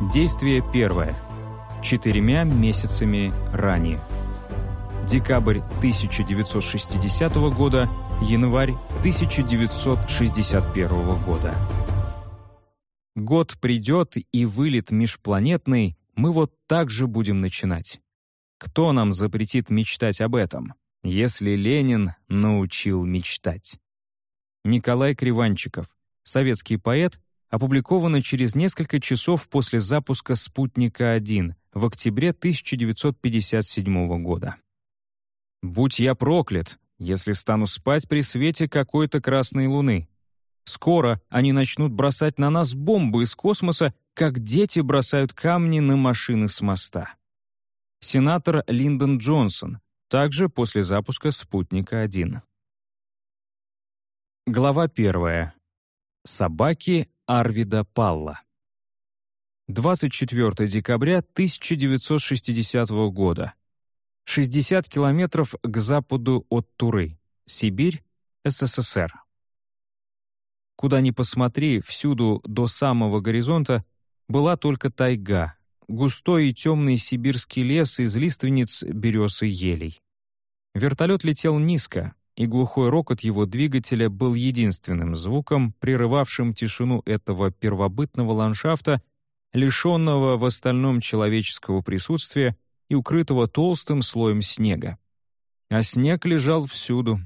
Действие первое. Четырьмя месяцами ранее. Декабрь 1960 года, январь 1961 года. Год придет и вылет межпланетный, мы вот так же будем начинать. Кто нам запретит мечтать об этом, если Ленин научил мечтать? Николай Криванчиков, советский поэт, опубликовано через несколько часов после запуска «Спутника-1» в октябре 1957 года. «Будь я проклят, если стану спать при свете какой-то красной луны. Скоро они начнут бросать на нас бомбы из космоса, как дети бросают камни на машины с моста». Сенатор Линдон Джонсон, также после запуска «Спутника-1». Глава первая. Собаки Арвида Палла. 24 декабря 1960 года. 60 километров к западу от Туры. Сибирь, СССР. Куда ни посмотри, всюду до самого горизонта была только тайга, густой и темный сибирский лес из лиственниц берез и елей. Вертолет летел низко, и глухой рокот его двигателя был единственным звуком, прерывавшим тишину этого первобытного ландшафта, лишенного в остальном человеческого присутствия и укрытого толстым слоем снега. А снег лежал всюду.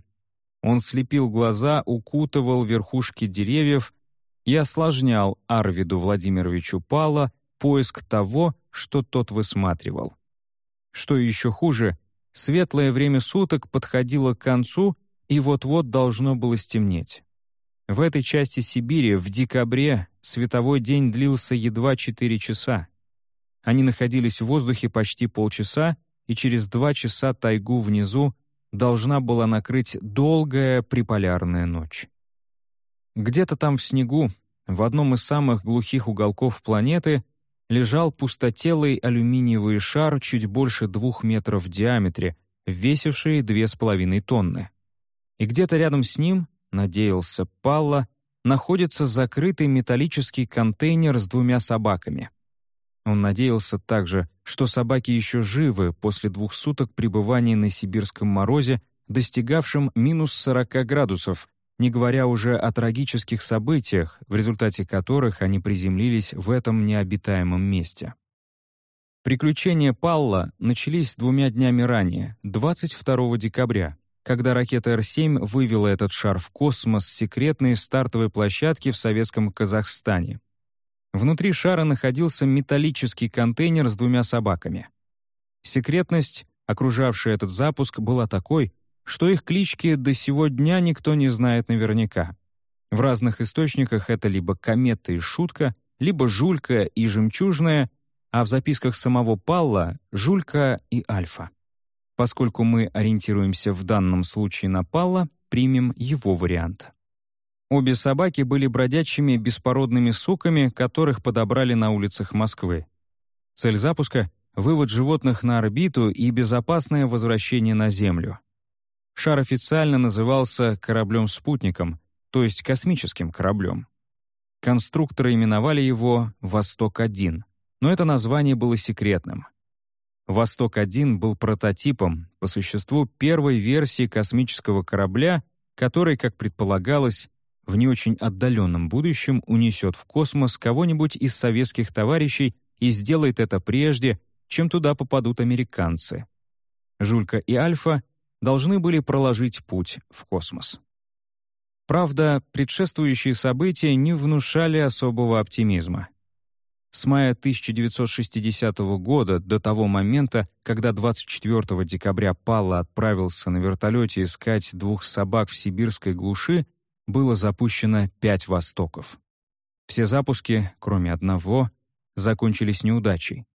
Он слепил глаза, укутывал верхушки деревьев и осложнял Арвиду Владимировичу Пала поиск того, что тот высматривал. Что еще хуже, светлое время суток подходило к концу, и вот-вот должно было стемнеть. В этой части Сибири в декабре световой день длился едва 4 часа. Они находились в воздухе почти полчаса, и через два часа тайгу внизу должна была накрыть долгая приполярная ночь. Где-то там в снегу, в одном из самых глухих уголков планеты, лежал пустотелый алюминиевый шар чуть больше двух метров в диаметре, весивший две с половиной тонны и где-то рядом с ним, надеялся Палла, находится закрытый металлический контейнер с двумя собаками. Он надеялся также, что собаки еще живы после двух суток пребывания на сибирском морозе, достигавшем минус 40 градусов, не говоря уже о трагических событиях, в результате которых они приземлились в этом необитаемом месте. Приключения Палла начались двумя днями ранее, 22 декабря, когда ракета Р-7 вывела этот шар в космос с секретной стартовой площадки в советском Казахстане. Внутри шара находился металлический контейнер с двумя собаками. Секретность, окружавшая этот запуск, была такой, что их клички до сего дня никто не знает наверняка. В разных источниках это либо комета и шутка, либо жулька и жемчужная, а в записках самого Палла — жулька и альфа. Поскольку мы ориентируемся в данном случае на Палла, примем его вариант. Обе собаки были бродячими беспородными суками, которых подобрали на улицах Москвы. Цель запуска — вывод животных на орбиту и безопасное возвращение на Землю. Шар официально назывался кораблем-спутником, то есть космическим кораблем. Конструкторы именовали его «Восток-1», но это название было секретным. «Восток-1» был прототипом, по существу, первой версии космического корабля, который, как предполагалось, в не очень отдаленном будущем унесет в космос кого-нибудь из советских товарищей и сделает это прежде, чем туда попадут американцы. Жулька и Альфа должны были проложить путь в космос. Правда, предшествующие события не внушали особого оптимизма. С мая 1960 года до того момента, когда 24 декабря Палла отправился на вертолете искать двух собак в сибирской глуши, было запущено пять «Востоков». Все запуски, кроме одного, закончились неудачей.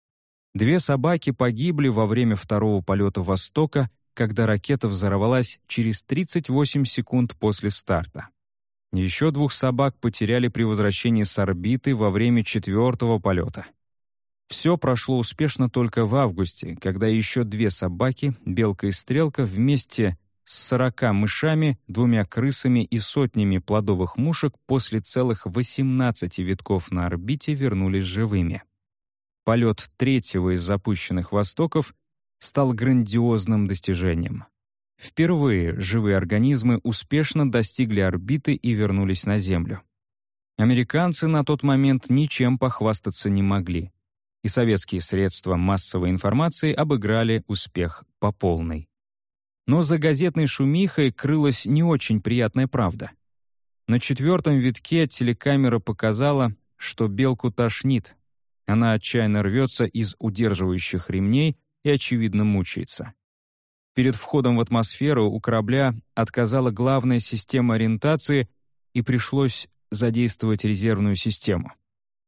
Две собаки погибли во время второго полета «Востока», когда ракета взорвалась через 38 секунд после старта. Еще двух собак потеряли при возвращении с орбиты во время четвертого полета. Все прошло успешно только в августе, когда еще две собаки, белка и стрелка, вместе с 40 мышами, двумя крысами и сотнями плодовых мушек после целых 18 витков на орбите вернулись живыми. полет третьего из запущенных «Востоков» стал грандиозным достижением. Впервые живые организмы успешно достигли орбиты и вернулись на Землю. Американцы на тот момент ничем похвастаться не могли, и советские средства массовой информации обыграли успех по полной. Но за газетной шумихой крылась не очень приятная правда. На четвертом витке телекамера показала, что белку тошнит. Она отчаянно рвется из удерживающих ремней и, очевидно, мучается. Перед входом в атмосферу у корабля отказала главная система ориентации и пришлось задействовать резервную систему.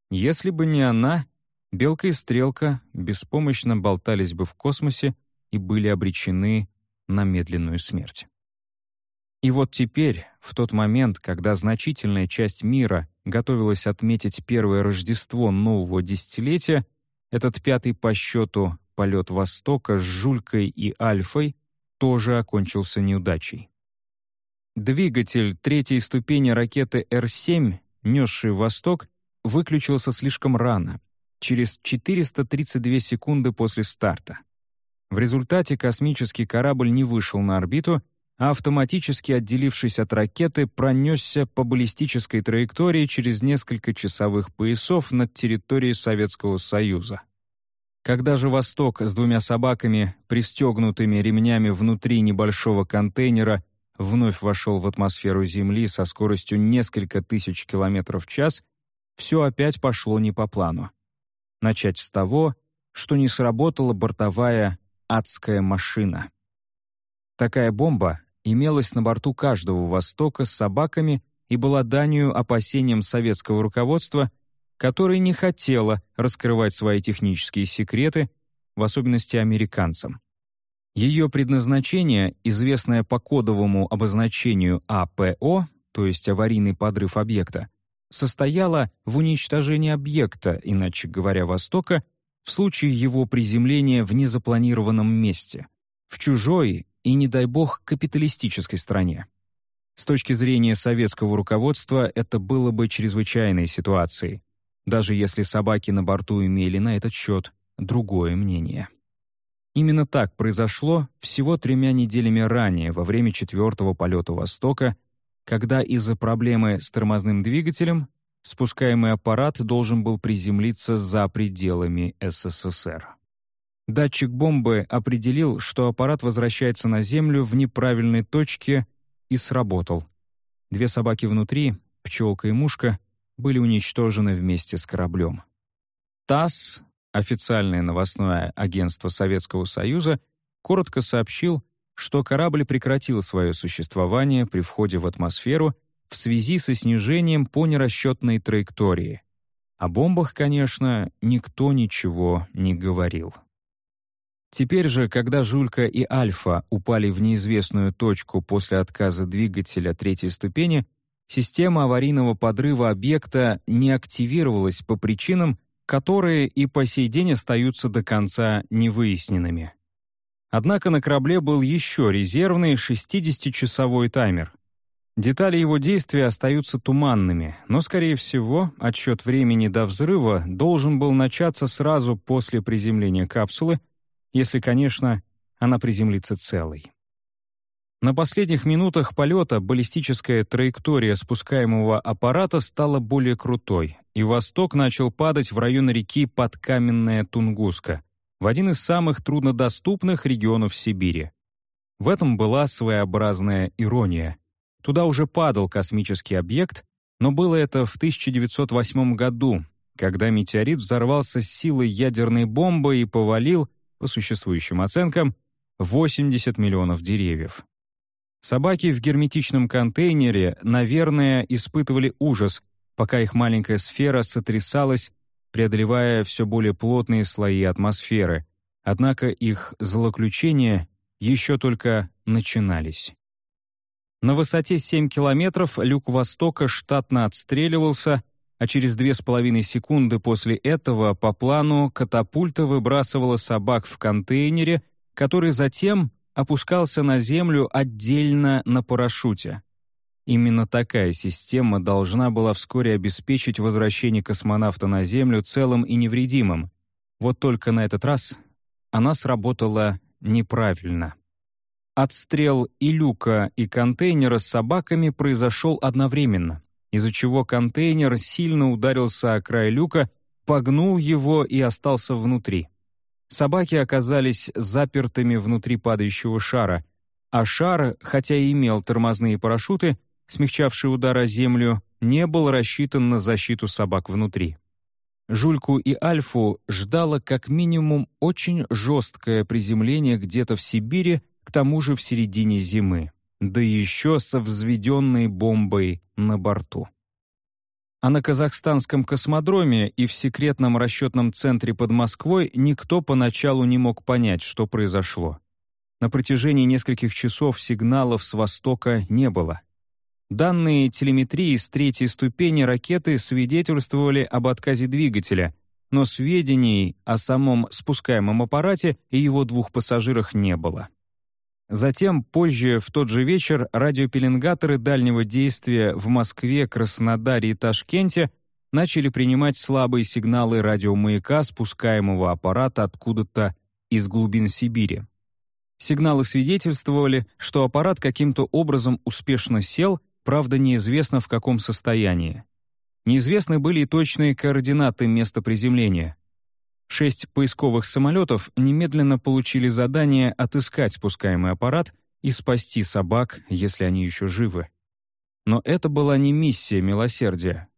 Если бы не она, Белка и Стрелка беспомощно болтались бы в космосе и были обречены на медленную смерть. И вот теперь, в тот момент, когда значительная часть мира готовилась отметить первое Рождество нового десятилетия, этот пятый по счету полет Востока с Жулькой и Альфой тоже окончился неудачей. Двигатель третьей ступени ракеты Р-7, несший Восток, выключился слишком рано, через 432 секунды после старта. В результате космический корабль не вышел на орбиту, а автоматически отделившись от ракеты, пронесся по баллистической траектории через несколько часовых поясов над территорией Советского Союза. Когда же «Восток» с двумя собаками, пристегнутыми ремнями внутри небольшого контейнера, вновь вошел в атмосферу Земли со скоростью несколько тысяч километров в час, все опять пошло не по плану. Начать с того, что не сработала бортовая адская машина. Такая бомба имелась на борту каждого «Востока» с собаками и была данью опасениям советского руководства, которое не хотело раскрывать свои технические секреты, в особенности американцам. Ее предназначение, известное по кодовому обозначению АПО, то есть аварийный подрыв объекта, состояло в уничтожении объекта, иначе говоря, Востока, в случае его приземления в незапланированном месте, в чужой и, не дай бог, капиталистической стране. С точки зрения советского руководства это было бы чрезвычайной ситуацией, даже если собаки на борту имели на этот счет другое мнение. Именно так произошло всего тремя неделями ранее, во время четвертого полета «Востока», когда из-за проблемы с тормозным двигателем спускаемый аппарат должен был приземлиться за пределами СССР. Датчик бомбы определил, что аппарат возвращается на Землю в неправильной точке и сработал. Две собаки внутри, пчелка и мушка, были уничтожены вместе с кораблем. ТАСС, официальное новостное агентство Советского Союза, коротко сообщил, что корабль прекратил свое существование при входе в атмосферу в связи со снижением по нерасчетной траектории. О бомбах, конечно, никто ничего не говорил. Теперь же, когда Жулька и Альфа упали в неизвестную точку после отказа двигателя третьей ступени, система аварийного подрыва объекта не активировалась по причинам, которые и по сей день остаются до конца невыясненными. Однако на корабле был еще резервный 60-часовой таймер. Детали его действия остаются туманными, но, скорее всего, отсчет времени до взрыва должен был начаться сразу после приземления капсулы, если, конечно, она приземлится целой. На последних минутах полета баллистическая траектория спускаемого аппарата стала более крутой, и «Восток» начал падать в район реки Подкаменная Тунгуска, в один из самых труднодоступных регионов Сибири. В этом была своеобразная ирония. Туда уже падал космический объект, но было это в 1908 году, когда метеорит взорвался с силой ядерной бомбы и повалил, по существующим оценкам, 80 миллионов деревьев. Собаки в герметичном контейнере, наверное, испытывали ужас, пока их маленькая сфера сотрясалась, преодолевая все более плотные слои атмосферы, однако их злоключения еще только начинались. На высоте 7 километров люк «Востока» штатно отстреливался, а через две с половиной секунды после этого по плану катапульта выбрасывала собак в контейнере, который затем опускался на Землю отдельно на парашюте. Именно такая система должна была вскоре обеспечить возвращение космонавта на Землю целым и невредимым. Вот только на этот раз она сработала неправильно. Отстрел и люка, и контейнера с собаками произошел одновременно, из-за чего контейнер сильно ударился о край люка, погнул его и остался внутри. Собаки оказались запертыми внутри падающего шара, а шар, хотя и имел тормозные парашюты, смягчавшие удар о землю, не был рассчитан на защиту собак внутри. Жульку и Альфу ждало как минимум очень жесткое приземление где-то в Сибири, к тому же в середине зимы, да еще со взведенной бомбой на борту. А на казахстанском космодроме и в секретном расчетном центре под Москвой никто поначалу не мог понять, что произошло. На протяжении нескольких часов сигналов с востока не было. Данные телеметрии с третьей ступени ракеты свидетельствовали об отказе двигателя, но сведений о самом спускаемом аппарате и его двух пассажирах не было. Затем, позже, в тот же вечер, радиопеленгаторы дальнего действия в Москве, Краснодаре и Ташкенте начали принимать слабые сигналы радиомаяка спускаемого аппарата откуда-то из глубин Сибири. Сигналы свидетельствовали, что аппарат каким-то образом успешно сел правда неизвестно в каком состоянии. Неизвестны были и точные координаты места приземления. Шесть поисковых самолетов немедленно получили задание отыскать спускаемый аппарат и спасти собак, если они еще живы. Но это была не миссия милосердия.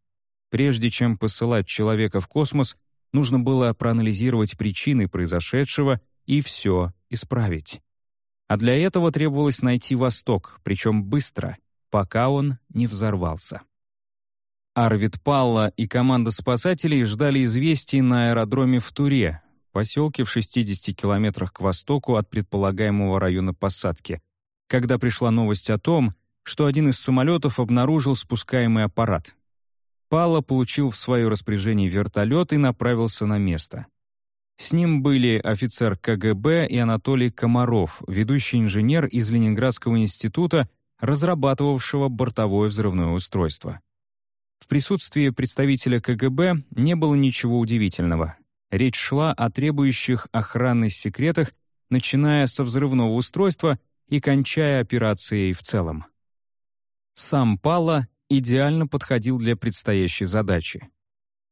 Прежде чем посылать человека в космос, нужно было проанализировать причины произошедшего и все исправить. А для этого требовалось найти Восток, причем быстро — пока он не взорвался. Арвид Палла и команда спасателей ждали известий на аэродроме в Туре, поселке в 60 километрах к востоку от предполагаемого района посадки, когда пришла новость о том, что один из самолетов обнаружил спускаемый аппарат. Палла получил в свое распоряжение вертолет и направился на место. С ним были офицер КГБ и Анатолий Комаров, ведущий инженер из Ленинградского института разрабатывавшего бортовое взрывное устройство. В присутствии представителя КГБ не было ничего удивительного. Речь шла о требующих охраны секретах, начиная со взрывного устройства и кончая операцией в целом. Сам Пала идеально подходил для предстоящей задачи.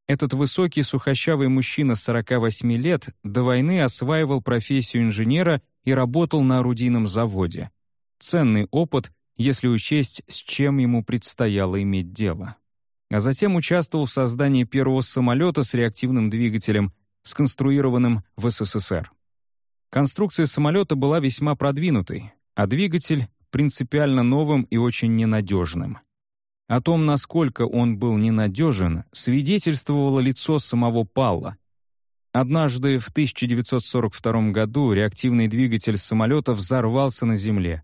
Этот высокий сухощавый мужчина 48 лет до войны осваивал профессию инженера и работал на орудийном заводе. Ценный опыт, если учесть, с чем ему предстояло иметь дело. А затем участвовал в создании первого самолета с реактивным двигателем, сконструированным в СССР. Конструкция самолета была весьма продвинутой, а двигатель — принципиально новым и очень ненадежным. О том, насколько он был ненадежен, свидетельствовало лицо самого Палла. Однажды в 1942 году реактивный двигатель самолета взорвался на Земле.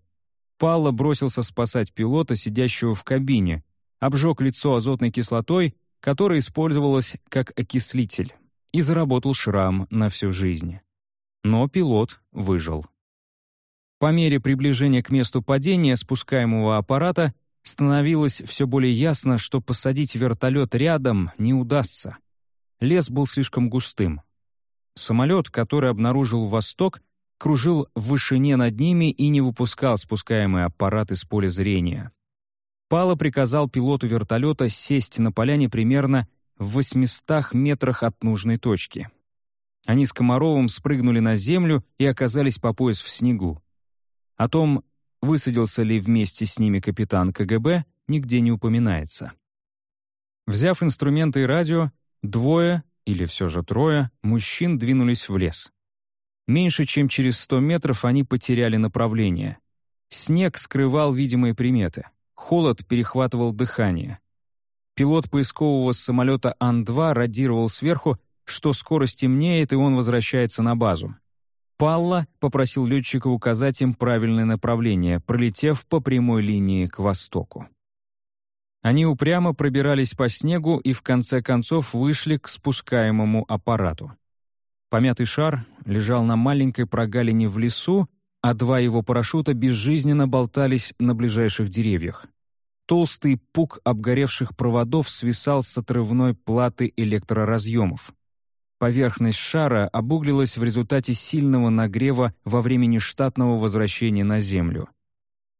Палла бросился спасать пилота, сидящего в кабине, обжег лицо азотной кислотой, которая использовалась как окислитель, и заработал шрам на всю жизнь. Но пилот выжил. По мере приближения к месту падения спускаемого аппарата становилось все более ясно, что посадить вертолет рядом не удастся. Лес был слишком густым. Самолет, который обнаружил «Восток», кружил в вышине над ними и не выпускал спускаемый аппарат из поля зрения. Пало приказал пилоту вертолета сесть на поляне примерно в 800 метрах от нужной точки. Они с Комаровым спрыгнули на землю и оказались по пояс в снегу. О том, высадился ли вместе с ними капитан КГБ, нигде не упоминается. Взяв инструменты и радио, двое, или все же трое, мужчин двинулись в лес. Меньше чем через 100 метров они потеряли направление. Снег скрывал видимые приметы. Холод перехватывал дыхание. Пилот поискового самолета Ан-2 радировал сверху, что скоро стемнеет, и он возвращается на базу. Палла попросил летчика указать им правильное направление, пролетев по прямой линии к востоку. Они упрямо пробирались по снегу и в конце концов вышли к спускаемому аппарату. Помятый шар лежал на маленькой прогалине в лесу, а два его парашюта безжизненно болтались на ближайших деревьях. Толстый пук обгоревших проводов свисал с отрывной платы электроразъемов. Поверхность шара обуглилась в результате сильного нагрева во время нештатного возвращения на Землю.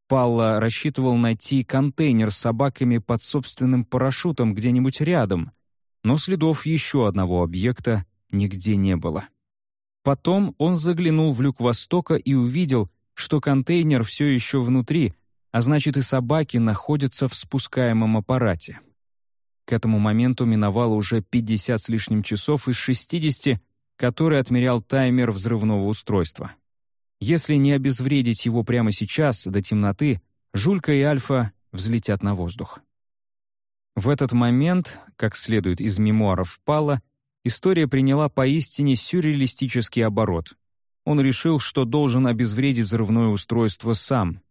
Палла рассчитывал найти контейнер с собаками под собственным парашютом где-нибудь рядом, но следов еще одного объекта нигде не было. Потом он заглянул в люк Востока и увидел, что контейнер все еще внутри, а значит и собаки находятся в спускаемом аппарате. К этому моменту миновало уже 50 с лишним часов из 60, который отмерял таймер взрывного устройства. Если не обезвредить его прямо сейчас, до темноты, Жулька и Альфа взлетят на воздух. В этот момент, как следует из мемуаров Пала, история приняла поистине сюрреалистический оборот. Он решил, что должен обезвредить взрывное устройство сам.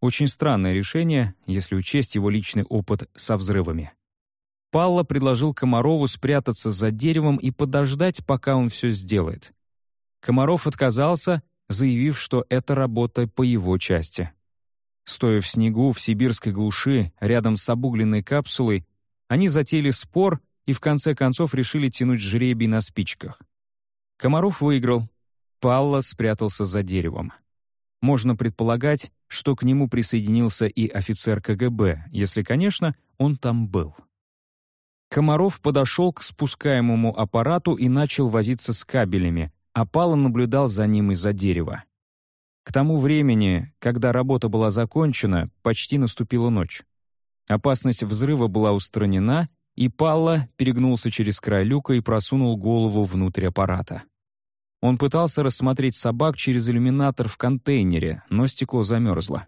Очень странное решение, если учесть его личный опыт со взрывами. Палла предложил Комарову спрятаться за деревом и подождать, пока он все сделает. Комаров отказался, заявив, что это работа по его части. Стоя в снегу в сибирской глуши, рядом с обугленной капсулой, они затеяли спор и в конце концов решили тянуть жребий на спичках. Комаров выиграл. Палла спрятался за деревом. Можно предполагать, что к нему присоединился и офицер КГБ, если, конечно, он там был. Комаров подошел к спускаемому аппарату и начал возиться с кабелями, а Пала наблюдал за ним из-за дерева. К тому времени, когда работа была закончена, почти наступила ночь. Опасность взрыва была устранена, и Палла перегнулся через край люка и просунул голову внутрь аппарата. Он пытался рассмотреть собак через иллюминатор в контейнере, но стекло замерзло.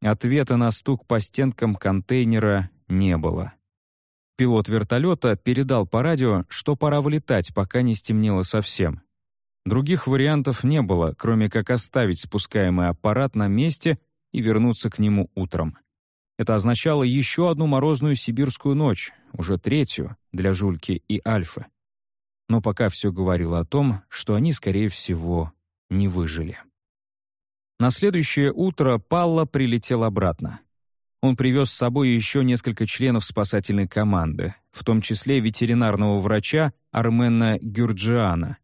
Ответа на стук по стенкам контейнера не было. Пилот вертолета передал по радио, что пора вылетать, пока не стемнело совсем. Других вариантов не было, кроме как оставить спускаемый аппарат на месте и вернуться к нему утром. Это означало еще одну морозную сибирскую ночь, уже третью, для Жульки и Альфы. Но пока все говорило о том, что они, скорее всего, не выжили. На следующее утро Палла прилетел обратно. Он привез с собой еще несколько членов спасательной команды, в том числе ветеринарного врача Армена Гюрджиана.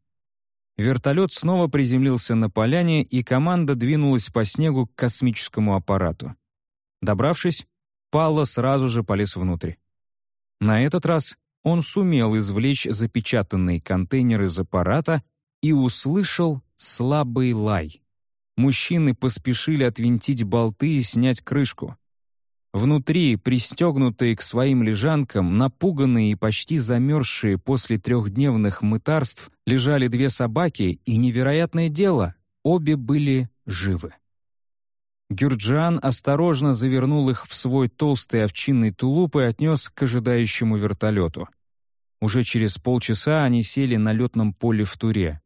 Вертолет снова приземлился на поляне, и команда двинулась по снегу к космическому аппарату. Добравшись, Палла сразу же полез внутрь. На этот раз он сумел извлечь запечатанный контейнер из аппарата и услышал слабый лай. Мужчины поспешили отвинтить болты и снять крышку. Внутри, пристегнутые к своим лежанкам, напуганные и почти замерзшие после трехдневных мытарств, лежали две собаки, и невероятное дело, обе были живы. Гюрджан осторожно завернул их в свой толстый овчинный тулуп и отнес к ожидающему вертолету. Уже через полчаса они сели на летном поле в Туре.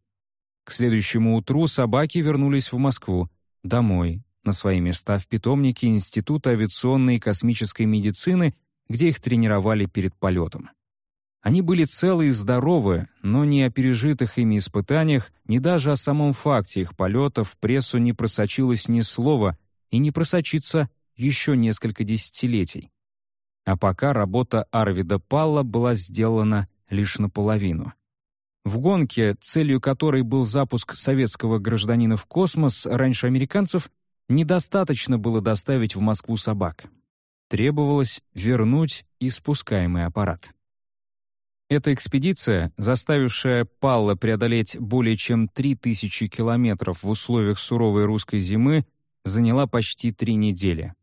К следующему утру собаки вернулись в Москву, домой, на свои места в питомнике Института авиационной и космической медицины, где их тренировали перед полетом. Они были целы и здоровы, но ни о пережитых ими испытаниях, ни даже о самом факте их полета в прессу не просочилось ни слова и не просочится еще несколько десятилетий. А пока работа Арвида Палла была сделана лишь наполовину. В гонке, целью которой был запуск советского гражданина в космос раньше американцев, недостаточно было доставить в Москву собак. Требовалось вернуть испускаемый аппарат. Эта экспедиция, заставившая Палла преодолеть более чем 3000 километров в условиях суровой русской зимы, заняла почти три недели.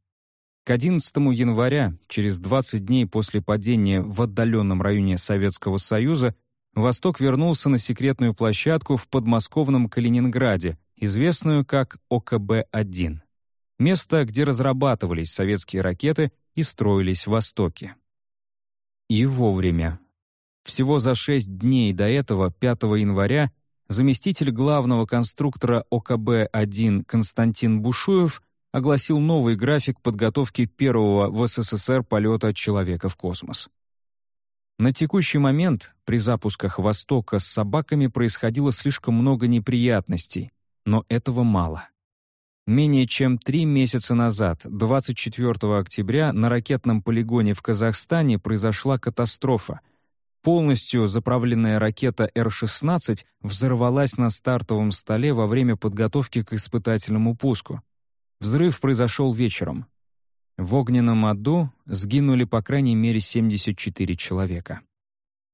К 11 января, через 20 дней после падения в отдаленном районе Советского Союза, Восток вернулся на секретную площадку в подмосковном Калининграде, известную как ОКБ-1, место, где разрабатывались советские ракеты и строились в Востоке. И вовремя. Всего за шесть дней до этого, 5 января, заместитель главного конструктора ОКБ-1 Константин Бушуев огласил новый график подготовки первого в СССР полета человека в космос. На текущий момент при запусках «Востока» с собаками происходило слишком много неприятностей, но этого мало. Менее чем три месяца назад, 24 октября, на ракетном полигоне в Казахстане произошла катастрофа. Полностью заправленная ракета Р-16 взорвалась на стартовом столе во время подготовки к испытательному пуску. Взрыв произошел вечером. В огненном аду сгинули по крайней мере 74 человека.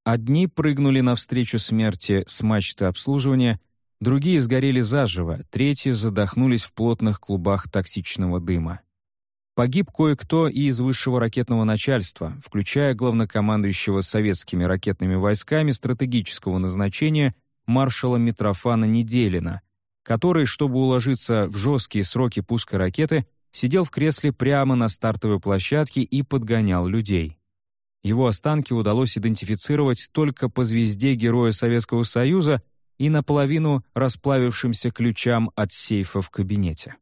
Одни прыгнули навстречу смерти с мачты обслуживания, другие сгорели заживо, третьи задохнулись в плотных клубах токсичного дыма. Погиб кое-кто и из высшего ракетного начальства, включая главнокомандующего советскими ракетными войсками стратегического назначения маршала Митрофана Неделина, который, чтобы уложиться в жесткие сроки пуска ракеты, сидел в кресле прямо на стартовой площадке и подгонял людей. Его останки удалось идентифицировать только по звезде Героя Советского Союза и наполовину расплавившимся ключам от сейфа в кабинете.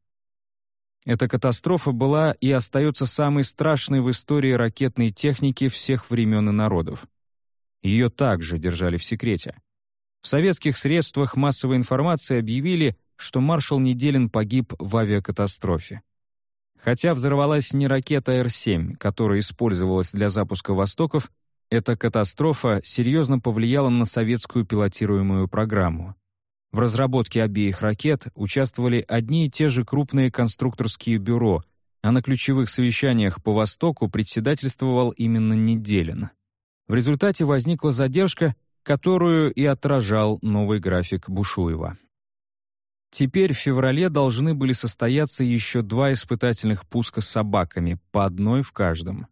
Эта катастрофа была и остается самой страшной в истории ракетной техники всех времен и народов. Ее также держали в секрете. В советских средствах массовой информации объявили, что маршал Неделин погиб в авиакатастрофе. Хотя взорвалась не ракета Р-7, которая использовалась для запуска «Востоков», эта катастрофа серьезно повлияла на советскую пилотируемую программу. В разработке обеих ракет участвовали одни и те же крупные конструкторские бюро, а на ключевых совещаниях по Востоку председательствовал именно Неделин. В результате возникла задержка, которую и отражал новый график Бушуева. Теперь в феврале должны были состояться еще два испытательных пуска с собаками, по одной в каждом.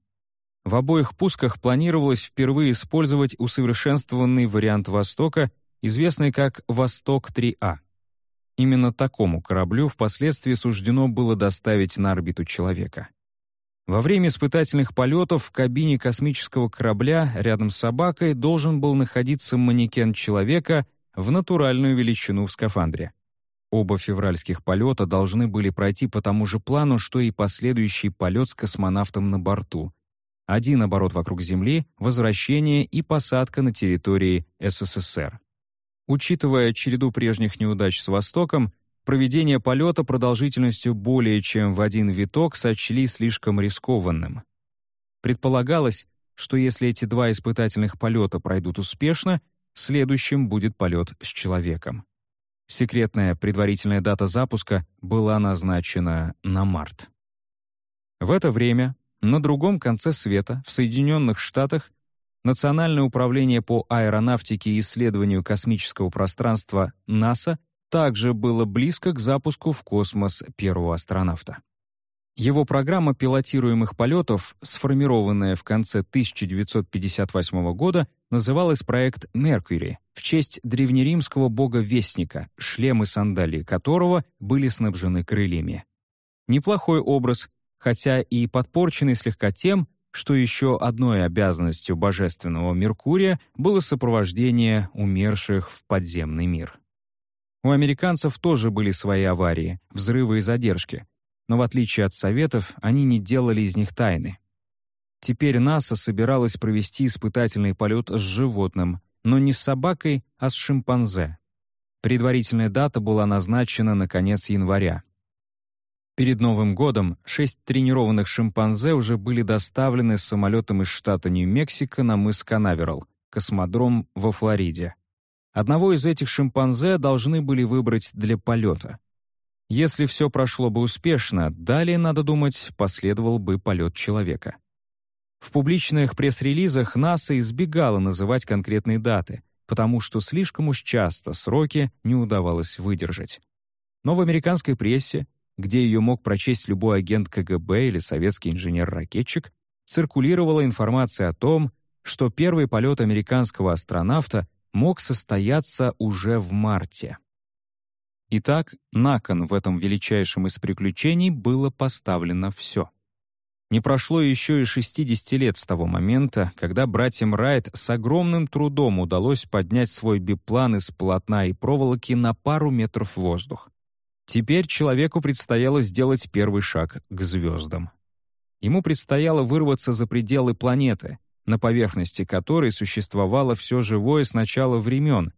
В обоих пусках планировалось впервые использовать усовершенствованный вариант «Востока» известный как «Восток-3А». Именно такому кораблю впоследствии суждено было доставить на орбиту человека. Во время испытательных полетов в кабине космического корабля рядом с собакой должен был находиться манекен человека в натуральную величину в скафандре. Оба февральских полета должны были пройти по тому же плану, что и последующий полет с космонавтом на борту. Один оборот вокруг Земли, возвращение и посадка на территории СССР. Учитывая череду прежних неудач с Востоком, проведение полета продолжительностью более чем в один виток сочли слишком рискованным. Предполагалось, что если эти два испытательных полета пройдут успешно, следующим будет полет с человеком. Секретная предварительная дата запуска была назначена на март. В это время на другом конце света, в Соединенных Штатах, Национальное управление по аэронавтике и исследованию космического пространства НАСА также было близко к запуску в космос первого астронавта. Его программа пилотируемых полетов, сформированная в конце 1958 года, называлась проект «Меркьюри» в честь древнеримского бога-вестника, шлемы сандалии которого были снабжены крыльями. Неплохой образ, хотя и подпорченный слегка тем, что еще одной обязанностью божественного Меркурия было сопровождение умерших в подземный мир. У американцев тоже были свои аварии, взрывы и задержки, но в отличие от Советов, они не делали из них тайны. Теперь НАСА собиралась провести испытательный полет с животным, но не с собакой, а с шимпанзе. Предварительная дата была назначена на конец января. Перед Новым годом шесть тренированных шимпанзе уже были доставлены самолетом из штата Нью-Мексико на мыс Канаверал, космодром во Флориде. Одного из этих шимпанзе должны были выбрать для полета. Если все прошло бы успешно, далее, надо думать, последовал бы полет человека. В публичных пресс-релизах НАСА избегала называть конкретные даты, потому что слишком уж часто сроки не удавалось выдержать. Но в американской прессе где ее мог прочесть любой агент КГБ или советский инженер-ракетчик, циркулировала информация о том, что первый полет американского астронавта мог состояться уже в марте. Итак, на кон в этом величайшем из приключений было поставлено все. Не прошло еще и 60 лет с того момента, когда братьям Райт с огромным трудом удалось поднять свой биплан из полотна и проволоки на пару метров в воздух. Теперь человеку предстояло сделать первый шаг к звездам. Ему предстояло вырваться за пределы планеты, на поверхности которой существовало все живое с начала времен,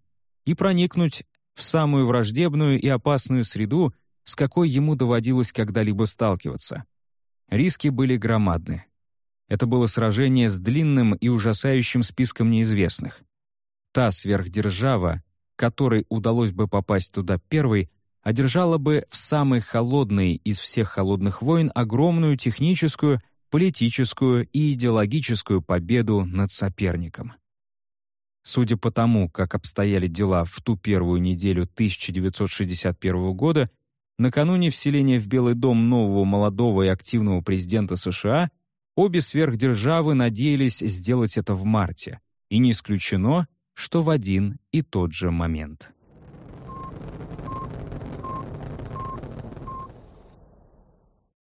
и проникнуть в самую враждебную и опасную среду, с какой ему доводилось когда-либо сталкиваться. Риски были громадны. Это было сражение с длинным и ужасающим списком неизвестных. Та сверхдержава, которой удалось бы попасть туда первой, одержала бы в самой холодной из всех холодных войн огромную техническую, политическую и идеологическую победу над соперником. Судя по тому, как обстояли дела в ту первую неделю 1961 года, накануне вселения в Белый дом нового молодого и активного президента США, обе сверхдержавы надеялись сделать это в марте, и не исключено, что в один и тот же момент.